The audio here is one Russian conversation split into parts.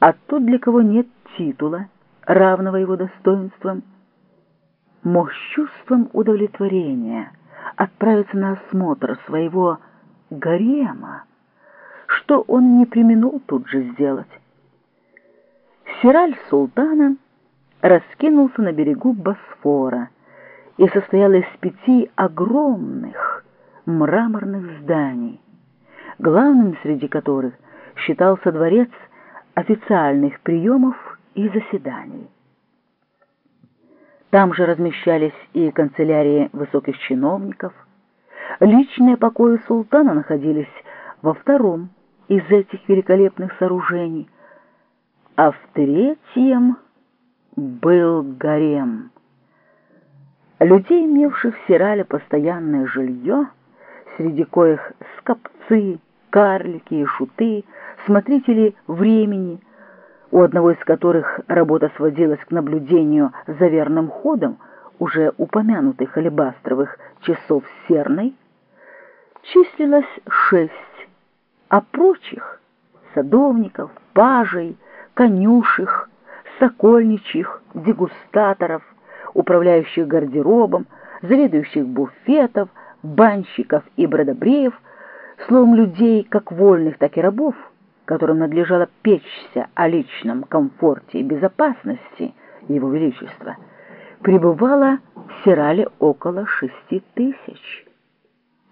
а тот, для кого нет титула, равного его достоинствам, мог с чувством удовлетворения отправиться на осмотр своего гарема, что он не применул тут же сделать. Сираль султана раскинулся на берегу Босфора и состоял из пяти огромных мраморных зданий, главным среди которых считался дворец официальных приемов и заседаний. Там же размещались и канцелярии высоких чиновников. Личные покои султана находились во втором из этих великолепных сооружений, а в третьем был гарем. Людей, имевших в Сирале постоянное жилье, среди коих скопцы, карлики и шуты, смотрители времени, у одного из которых работа сводилась к наблюдению за верным ходом уже упомянутых алебастровых часов серной, числилось шесть, а прочих — садовников, пажей, конюших, сокольничьих, дегустаторов, управляющих гардеробом, заведующих буфетов, банщиков и бродобреев, словом, людей как вольных, так и рабов, которым надлежало печься о личном комфорте и безопасности Его Величества, пребывало в Сирале около шести тысяч,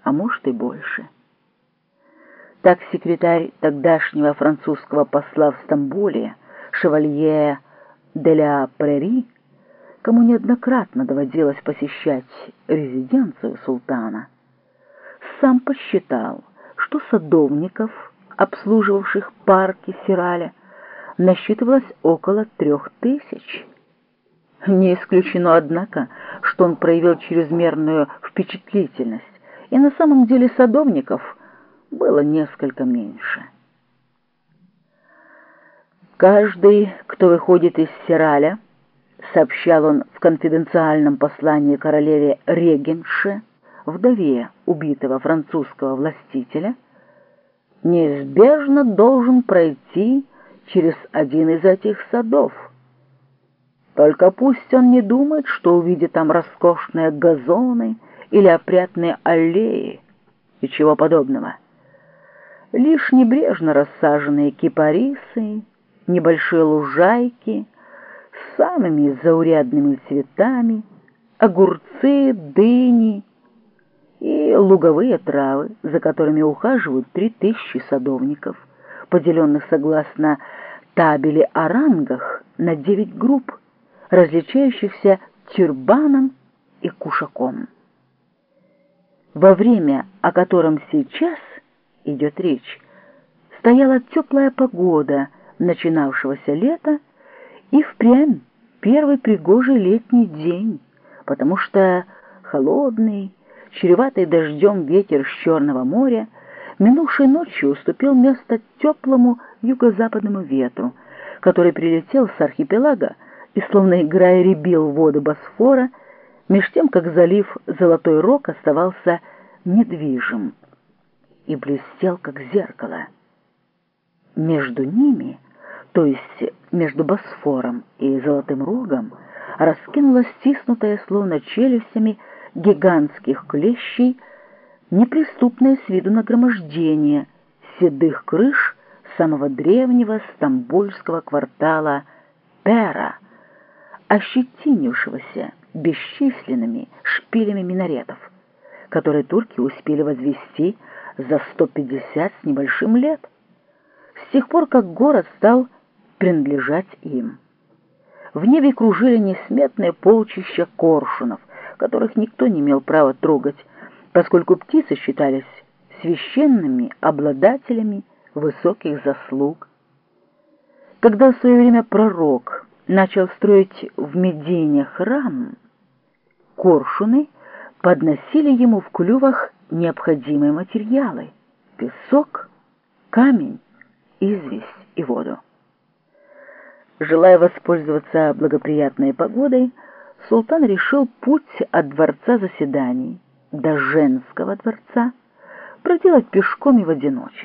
а может и больше. Так секретарь тогдашнего французского посла в Стамбуле, шевалье де ля Прери, кому неоднократно доводилось посещать резиденцию султана, сам посчитал, что садовников, обслуживавших парки Сираля, насчитывалось около трех тысяч. Не исключено, однако, что он проявил чрезмерную впечатлительность, и на самом деле садовников было несколько меньше. Каждый, кто выходит из Сираля, сообщал он в конфиденциальном послании королеве Регенше, вдове убитого французского властителя, неизбежно должен пройти через один из этих садов. Только пусть он не думает, что увидит там роскошные газоны или опрятные аллеи и чего подобного. Лишь небрежно рассаженные кипарисы, небольшие лужайки с самыми заурядными цветами, огурцы, дыни — и луговые травы, за которыми ухаживают три тысячи садовников, поделенных согласно табели о рангах на девять групп, различающихся тюрбаном и кушаком. Во время, о котором сейчас идет речь, стояла теплая погода начинавшегося лета и впрямь первый пригожий летний день, потому что холодный, чреватый дождем ветер с Черного моря, минувшей ночью уступил место теплому юго-западному ветру, который прилетел с архипелага и, словно играя, ребил воды Босфора, меж тем, как залив Золотой Рог оставался недвижим и блестел, как зеркало. Между ними, то есть между Босфором и Золотым Рогом, раскинулась стиснутая, словно челюстями, гигантских клещей неприступное с виду нагромождение седых крыш самого древнего стамбульского квартала Пера, ощетинившегося бесчисленными шпилями минаретов, которые турки успели возвести за 150 с небольшим лет, с тех пор, как город стал принадлежать им. В небе кружили несметные полчища коршунов, которых никто не имел права трогать, поскольку птицы считались священными обладателями высоких заслуг. Когда в свое время пророк начал строить в Медине храм, коршуны подносили ему в клювах необходимые материалы — песок, камень, известь и воду. Желая воспользоваться благоприятной погодой, султан решил путь от дворца заседаний до женского дворца проделать пешком и в одиночестве.